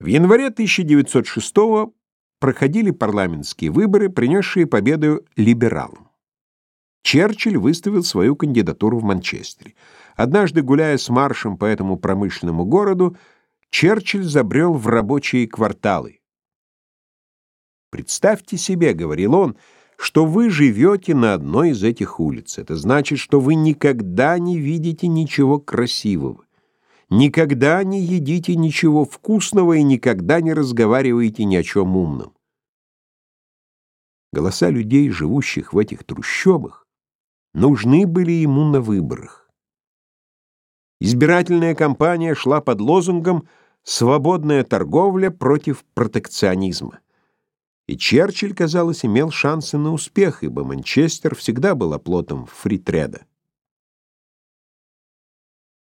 В январе 1906 проходили парламентские выборы, принесшие победу либералам. Черчилль выставил свою кандидатуру в Манчестере. Однажды, гуляя с маршем по этому промышленному городу, Черчилль забрел в рабочие кварталы. «Представьте себе, — говорил он, — что вы живете на одной из этих улиц. Это значит, что вы никогда не видите ничего красивого. Никогда не едите ничего вкусного и никогда не разговариваете ни о чем умном. Голоса людей, живущих в этих трущобах, нужны были ему на выборах. Избирательная кампания шла под лозунгом «Свободная торговля против протекционизма». И Черчилль, казалось, имел шансы на успех, ибо Манчестер всегда был оплотом фритреда.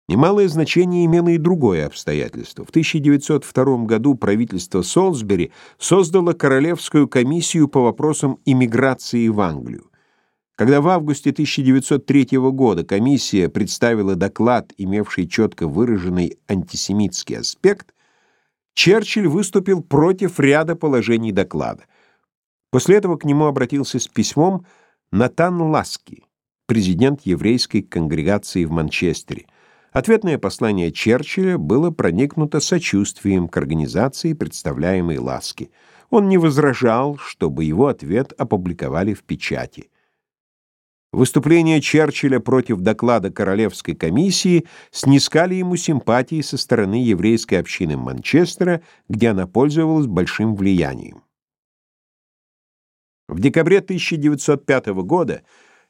Немалое значение имело и другое обстоятельство. В 1902 году правительство Солсбери создало Королевскую комиссию по вопросам иммиграции в Англию. Когда в августе 1903 года комиссия представила доклад, имевший четко выраженный антисемитский аспект, Черчилль выступил против ряда положений доклада. После этого к нему обратился с письмом Натан Ласки, президент еврейской конгрегации в Манчестере. Ответное послание Черчилля было проникнуто сочувствием к организации, представляемой Ласки. Он не возражал, чтобы его ответ опубликовали в печати. Выступления Черчилля против доклада Королевской комиссии снискали ему симпатии со стороны еврейской общины Манчестера, где она пользовалась большим влиянием. В декабре 1905 года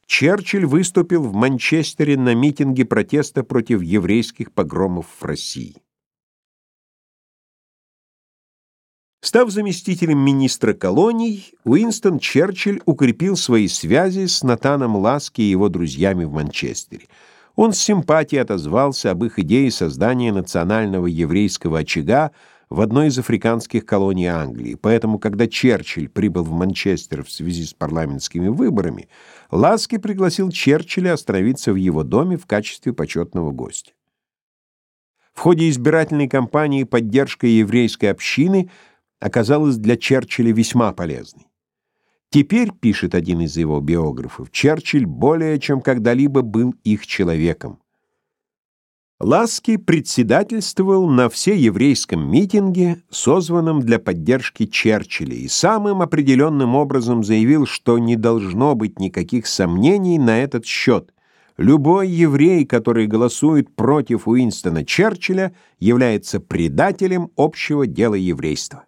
Черчилль выступил в Манчестере на митинге протеста против еврейских погромов в России. Став заместителем министра колоний, Уинстон Черчилль укрепил свои связи с Натаном Ласки и его друзьями в Манчестере. Он с симпатией отозвался об их идее создания национального еврейского очага в одной из африканских колоний Англии. Поэтому, когда Черчилль прибыл в Манчестер в связи с парламентскими выборами, Ласки пригласил Черчилля остановиться в его доме в качестве почетного гостя. В ходе избирательной кампании поддержка еврейской общины оказалась для Черчилля весьма полезной. Теперь, пишет один из его биографов, Черчилль более чем когда-либо был их человеком. Ласки председательствовал на всееврейском митинге, созванном для поддержки Черчилля, и самым определенным образом заявил, что не должно быть никаких сомнений на этот счет. Любой еврей, который голосует против Уинстона Черчилля, является предателем общего дела еврейства.